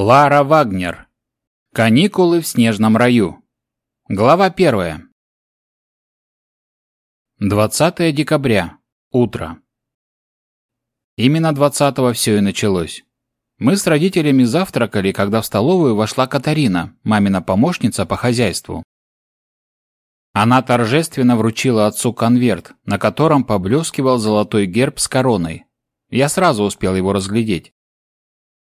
Лара Вагнер. Каникулы в снежном раю. Глава первая. 20 декабря. Утро. Именно 20-го все и началось. Мы с родителями завтракали, когда в столовую вошла Катарина, мамина помощница по хозяйству. Она торжественно вручила отцу конверт, на котором поблескивал золотой герб с короной. Я сразу успел его разглядеть.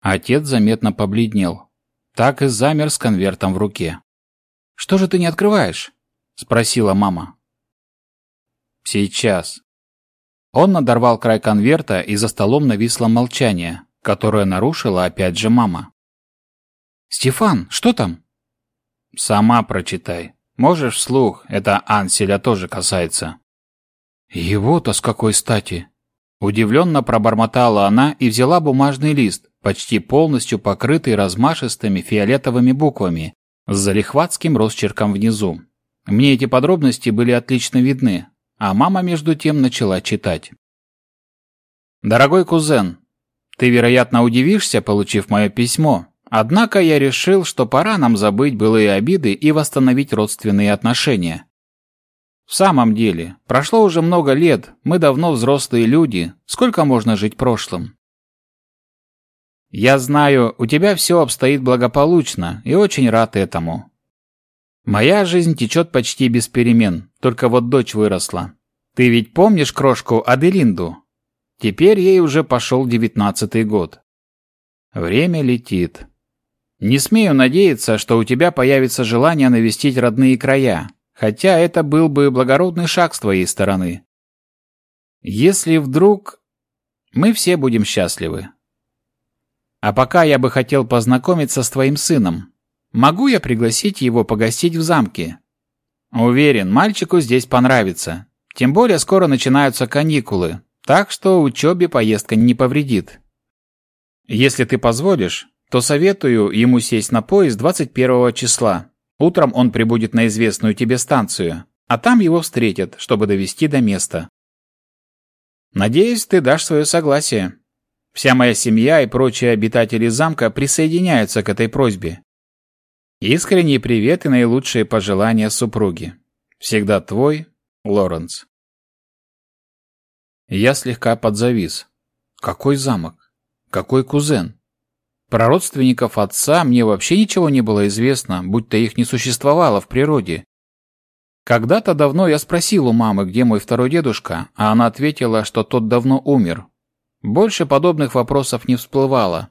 Отец заметно побледнел. Так и замер с конвертом в руке. «Что же ты не открываешь?» — спросила мама. «Сейчас». Он надорвал край конверта, и за столом нависло молчание, которое нарушила опять же мама. «Стефан, что там?» «Сама прочитай. Можешь вслух, это Анселя тоже касается». «Его-то с какой стати?» Удивленно пробормотала она и взяла бумажный лист, почти полностью покрытый размашистыми фиолетовыми буквами, с залихватским росчерком внизу. Мне эти подробности были отлично видны, а мама между тем начала читать. «Дорогой кузен, ты, вероятно, удивишься, получив мое письмо, однако я решил, что пора нам забыть былые обиды и восстановить родственные отношения. В самом деле, прошло уже много лет, мы давно взрослые люди, сколько можно жить прошлым? Я знаю, у тебя все обстоит благополучно, и очень рад этому. Моя жизнь течет почти без перемен, только вот дочь выросла. Ты ведь помнишь крошку Аделинду? Теперь ей уже пошел девятнадцатый год. Время летит. Не смею надеяться, что у тебя появится желание навестить родные края, хотя это был бы благородный шаг с твоей стороны. Если вдруг... Мы все будем счастливы. А пока я бы хотел познакомиться с твоим сыном. Могу я пригласить его погостить в замке? Уверен, мальчику здесь понравится. Тем более скоро начинаются каникулы, так что учебе поездка не повредит. Если ты позволишь, то советую ему сесть на поезд 21 числа. Утром он прибудет на известную тебе станцию, а там его встретят, чтобы довести до места. Надеюсь, ты дашь свое согласие. Вся моя семья и прочие обитатели замка присоединяются к этой просьбе. Искренний привет и наилучшие пожелания супруге. Всегда твой, Лоренс. Я слегка подзавис. Какой замок? Какой кузен? Про родственников отца мне вообще ничего не было известно, будто их не существовало в природе. Когда-то давно я спросил у мамы, где мой второй дедушка, а она ответила, что тот давно умер. Больше подобных вопросов не всплывало.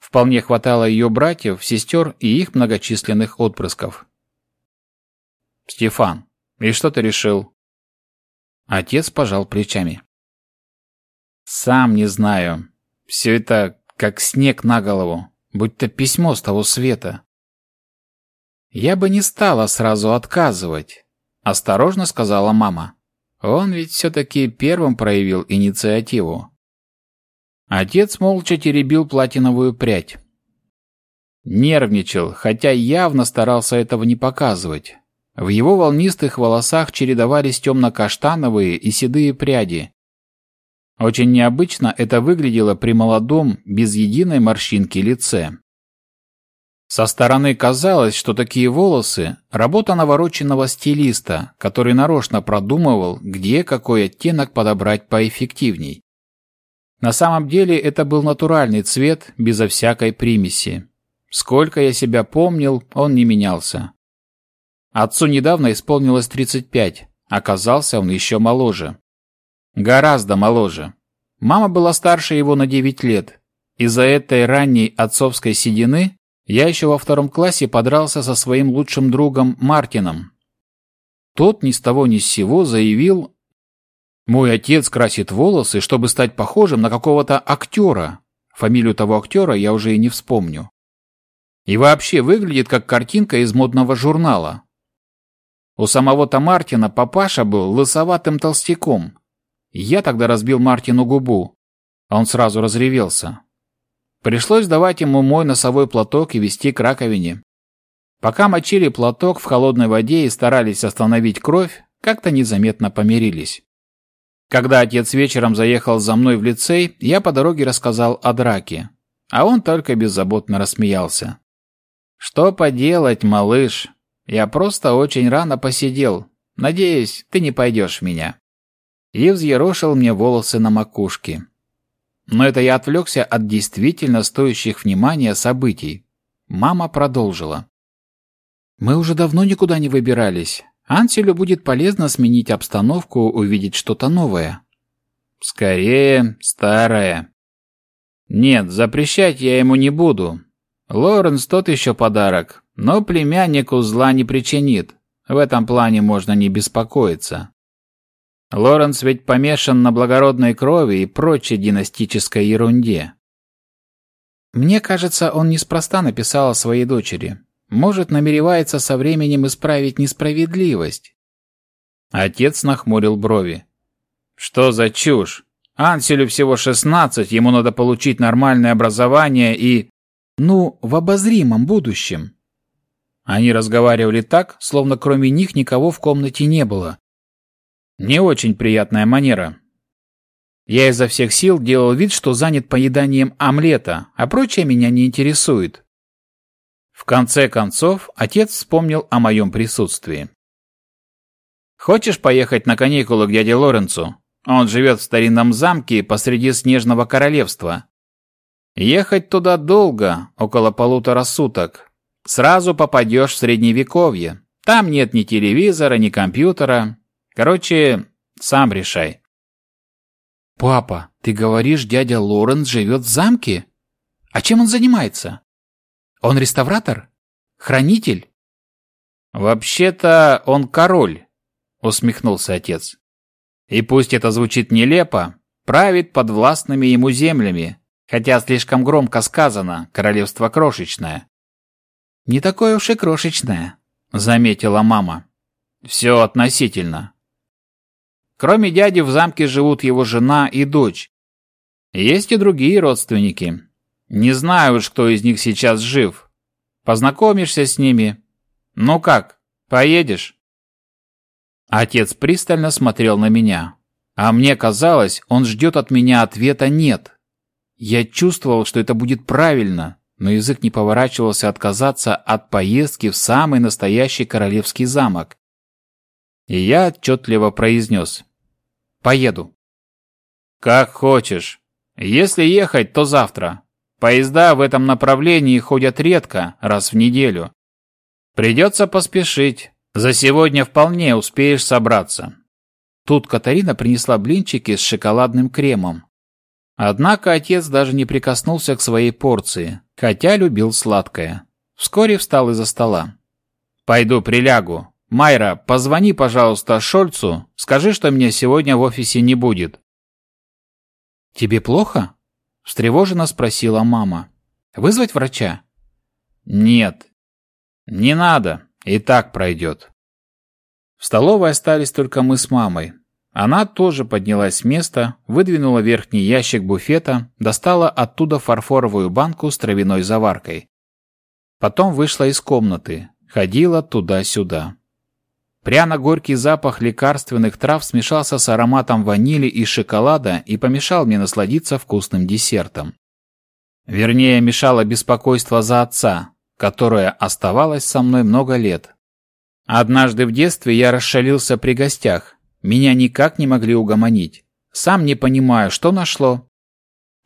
Вполне хватало ее братьев, сестер и их многочисленных отпрысков. «Стефан, и что ты решил?» Отец пожал плечами. «Сам не знаю. Все это как снег на голову, будь-то письмо с того света. «Я бы не стала сразу отказывать», — осторожно сказала мама. «Он ведь все-таки первым проявил инициативу». Отец молча теребил платиновую прядь. Нервничал, хотя явно старался этого не показывать. В его волнистых волосах чередовались темно-каштановые и седые пряди, очень необычно это выглядело при молодом, без единой морщинки лице. Со стороны казалось, что такие волосы – работа навороченного стилиста, который нарочно продумывал, где какой оттенок подобрать поэффективней. На самом деле это был натуральный цвет, безо всякой примеси. Сколько я себя помнил, он не менялся. Отцу недавно исполнилось 35, оказался он еще моложе. Гораздо моложе. Мама была старше его на 9 лет. Из-за этой ранней отцовской седины я еще во втором классе подрался со своим лучшим другом Мартином. Тот ни с того ни с сего заявил, «Мой отец красит волосы, чтобы стать похожим на какого-то актера. Фамилию того актера я уже и не вспомню. И вообще выглядит как картинка из модного журнала. У самого-то Мартина папаша был лысоватым толстяком, я тогда разбил Мартину губу. Он сразу разревелся. Пришлось давать ему мой носовой платок и вести к раковине. Пока мочили платок в холодной воде и старались остановить кровь, как-то незаметно помирились. Когда отец вечером заехал за мной в лицей, я по дороге рассказал о драке. а он только беззаботно рассмеялся. «Что поделать, малыш? Я просто очень рано посидел. Надеюсь, ты не пойдешь в меня». И взъерошил мне волосы на макушке. Но это я отвлекся от действительно стоящих внимания событий. Мама продолжила. «Мы уже давно никуда не выбирались. Анселю будет полезно сменить обстановку, увидеть что-то новое». «Скорее, старое». «Нет, запрещать я ему не буду. Лоренс тот еще подарок, но племяннику зла не причинит. В этом плане можно не беспокоиться. Лоренс ведь помешан на благородной крови и прочей династической ерунде. Мне кажется, он неспроста написал о своей дочери. Может, намеревается со временем исправить несправедливость. Отец нахмурил брови. Что за чушь? Анселю всего шестнадцать, ему надо получить нормальное образование и... Ну, в обозримом будущем. Они разговаривали так, словно кроме них никого в комнате не было. Не очень приятная манера. Я изо всех сил делал вид, что занят поеданием омлета, а прочее меня не интересует. В конце концов, отец вспомнил о моем присутствии. «Хочешь поехать на каникулы к дяде Лоренцу? Он живет в старинном замке посреди Снежного Королевства. Ехать туда долго, около полутора суток. Сразу попадешь в Средневековье. Там нет ни телевизора, ни компьютера, Короче, сам решай. Папа, ты говоришь, дядя Лоренс живет в замке? А чем он занимается? Он реставратор? Хранитель? Вообще-то он король, усмехнулся отец. И пусть это звучит нелепо, правит под властными ему землями, хотя слишком громко сказано, королевство крошечное. Не такое уж и крошечное, заметила мама. Все относительно. Кроме дяди в замке живут его жена и дочь. Есть и другие родственники. Не знаю уж, кто из них сейчас жив. Познакомишься с ними. Ну как, поедешь?» Отец пристально смотрел на меня. А мне казалось, он ждет от меня ответа «нет». Я чувствовал, что это будет правильно, но язык не поворачивался отказаться от поездки в самый настоящий королевский замок. И я отчетливо произнес Поеду. Как хочешь. Если ехать, то завтра. Поезда в этом направлении ходят редко, раз в неделю. Придется поспешить. За сегодня вполне успеешь собраться. Тут Катарина принесла блинчики с шоколадным кремом. Однако отец даже не прикоснулся к своей порции, хотя любил сладкое. Вскоре встал из-за стола. «Пойду прилягу. Майра, позвони, пожалуйста, Шольцу, скажи, что меня сегодня в офисе не будет. Тебе плохо? встревоженно спросила мама. Вызвать врача? Нет. Не надо, и так пройдет. В столовой остались только мы с мамой. Она тоже поднялась с места, выдвинула верхний ящик буфета, достала оттуда фарфоровую банку с травяной заваркой. Потом вышла из комнаты, ходила туда-сюда. Пряно-горький запах лекарственных трав смешался с ароматом ванили и шоколада и помешал мне насладиться вкусным десертом. Вернее, мешало беспокойство за отца, которое оставалось со мной много лет. Однажды в детстве я расшалился при гостях. Меня никак не могли угомонить. Сам не понимаю, что нашло.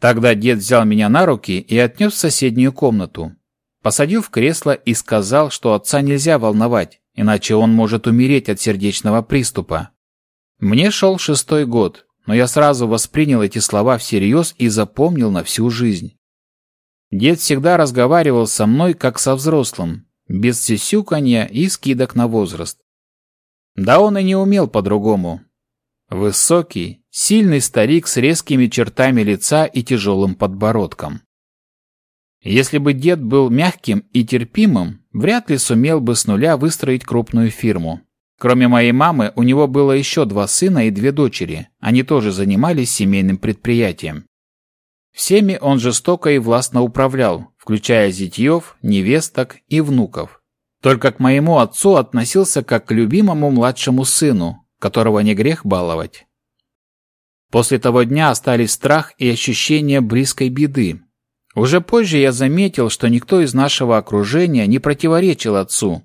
Тогда дед взял меня на руки и отнес в соседнюю комнату. Посадил в кресло и сказал, что отца нельзя волновать иначе он может умереть от сердечного приступа. Мне шел шестой год, но я сразу воспринял эти слова всерьез и запомнил на всю жизнь. Дед всегда разговаривал со мной как со взрослым, без сисюканья и скидок на возраст. Да он и не умел по-другому. Высокий, сильный старик с резкими чертами лица и тяжелым подбородком. Если бы дед был мягким и терпимым, вряд ли сумел бы с нуля выстроить крупную фирму. Кроме моей мамы, у него было еще два сына и две дочери. Они тоже занимались семейным предприятием. Всеми он жестоко и властно управлял, включая зятьев, невесток и внуков. Только к моему отцу относился как к любимому младшему сыну, которого не грех баловать. После того дня остались страх и ощущение близкой беды, Уже позже я заметил, что никто из нашего окружения не противоречил отцу.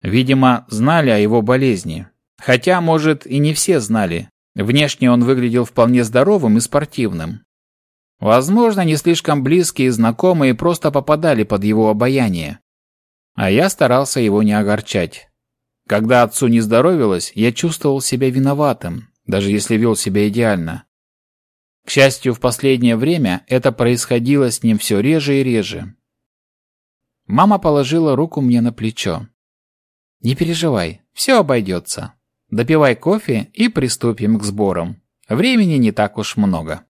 Видимо, знали о его болезни. Хотя, может, и не все знали. Внешне он выглядел вполне здоровым и спортивным. Возможно, не слишком близкие и знакомые просто попадали под его обаяние. А я старался его не огорчать. Когда отцу не здоровилось, я чувствовал себя виноватым, даже если вел себя идеально. К счастью, в последнее время это происходило с ним все реже и реже. Мама положила руку мне на плечо. «Не переживай, все обойдется. Допивай кофе и приступим к сборам. Времени не так уж много».